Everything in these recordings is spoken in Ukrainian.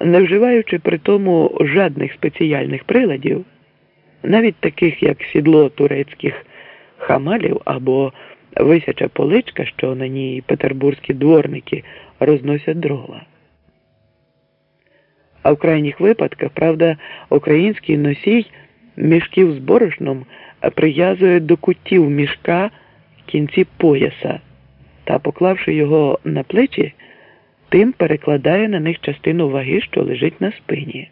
не вживаючи при тому жадних спеціальних приладів, навіть таких як сідло турецьких хамалів або висяча поличка, що на ній петербурзькі дворники розносять дрова. А в крайніх випадках, правда, український носій мішків з борошном прив'язує до кутів мішка кінці пояса та, поклавши його на плечі, тим перекладає на них частину ваги, що лежить на спині.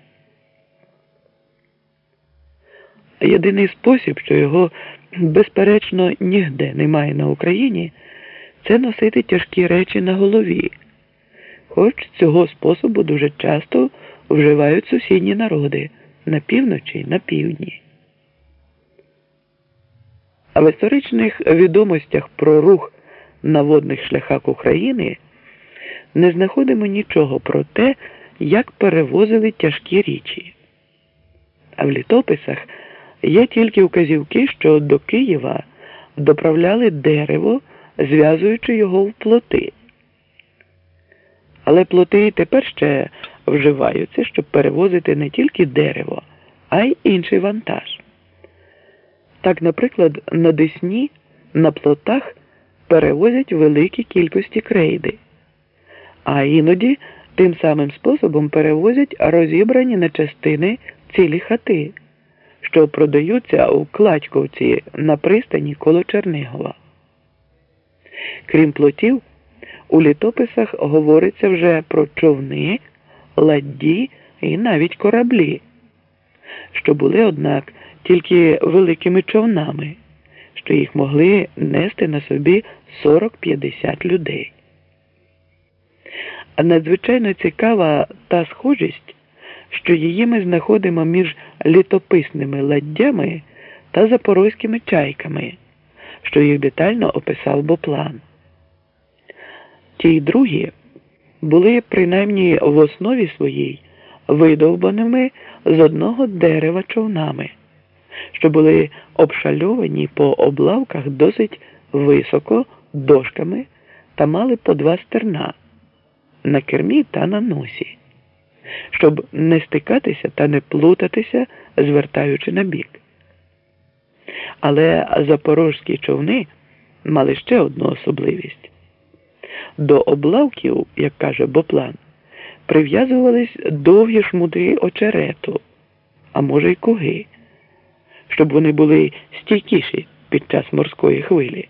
Єдиний спосіб, що його безперечно ніде немає на Україні, це носити тяжкі речі на голові, хоч цього способу дуже часто вживають сусідні народи на півночі і на півдні. А в історичних відомостях про рух на водних шляхах України не знаходимо нічого про те, як перевозили тяжкі річі. А в літописах є тільки вказівки, що до Києва доправляли дерево, зв'язуючи його в плоти. Але плоти тепер ще вживаються, щоб перевозити не тільки дерево, а й інший вантаж. Так, наприклад, на Десні на плотах перевозять великі кількості крейди, а іноді тим самим способом перевозять розібрані на частини цілі хати, що продаються у Клачковці на пристані коло Чернигова. Крім плотів, у літописах говориться вже про човни, ладді і навіть кораблі, що були, однак, тільки великими човнами, що їх могли нести на собі 40-50 людей. Надзвичайно цікава та схожість, що її ми знаходимо між літописними ладдями та запорозькими чайками, що їх детально описав Боплан. Ті й другі були принаймні в основі своїй видовбаними з одного дерева човнами, що були обшальовані по облавках досить високо дошками та мали по два стерна на кермі та на носі, щоб не стикатися та не плутатися, звертаючи на бік. Але запорожські човни мали ще одну особливість. До облавків, як каже Боплан, прив'язувались довгі шмуди очерету, а може й куги, щоб вони були стійкіші під час морської хвилі.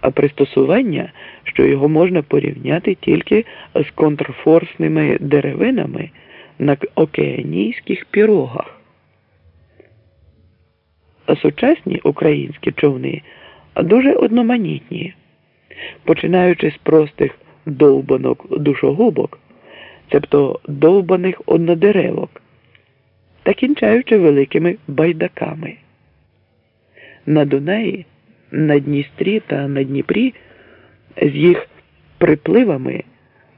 А пристосування, що його можна порівняти тільки з контрфорсними деревинами на океанійських пірогах. А сучасні українські човни дуже одноманітні починаючи з простих довбанок душогубок, цебто довбаних однодеревок, та кінчаючи великими байдаками. На Дунаї, на Дністрі та на Дніпрі з їх припливами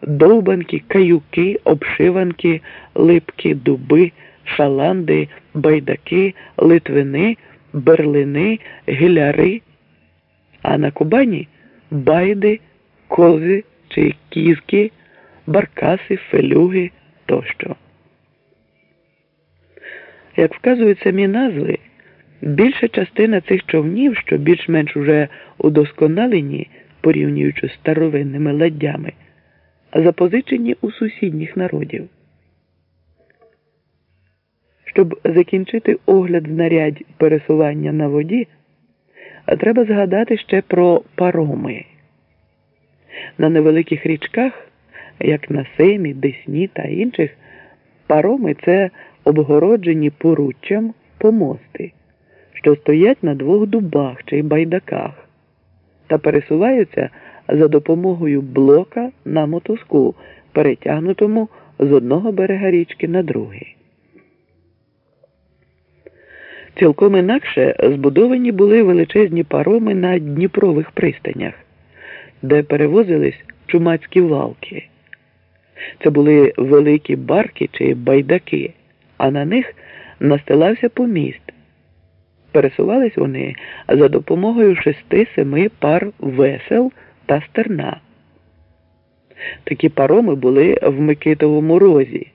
довбанки, каюки, обшиванки, липки, дуби, шаланди, байдаки, литвини, берлини, гіляри, а на Кубані байди, кози чи кізки, баркаси, фелюги тощо. Як вказують самі назви, більша частина цих човнів, що більш-менш уже удосконалені, порівнюючи з старовинними ладдями, запозичені у сусідніх народів. Щоб закінчити огляд знарядь пересування на воді треба згадати ще про пароми. На невеликих річках, як на Сеймі, Десні та інших, пароми це обгороджені поруччям помости, що стоять на двох дубах чи байдаках, та пересуваються за допомогою блока на мотузку, перетягнутому з одного берега річки на другий. Цілком інакше збудовані були величезні пароми на Дніпрових пристанях, де перевозились чумацькі валки. Це були великі барки чи байдаки, а на них настилався поміст. Пересувались вони за допомогою шести-семи пар весел та стерна. Такі пароми були в Микитовому розі.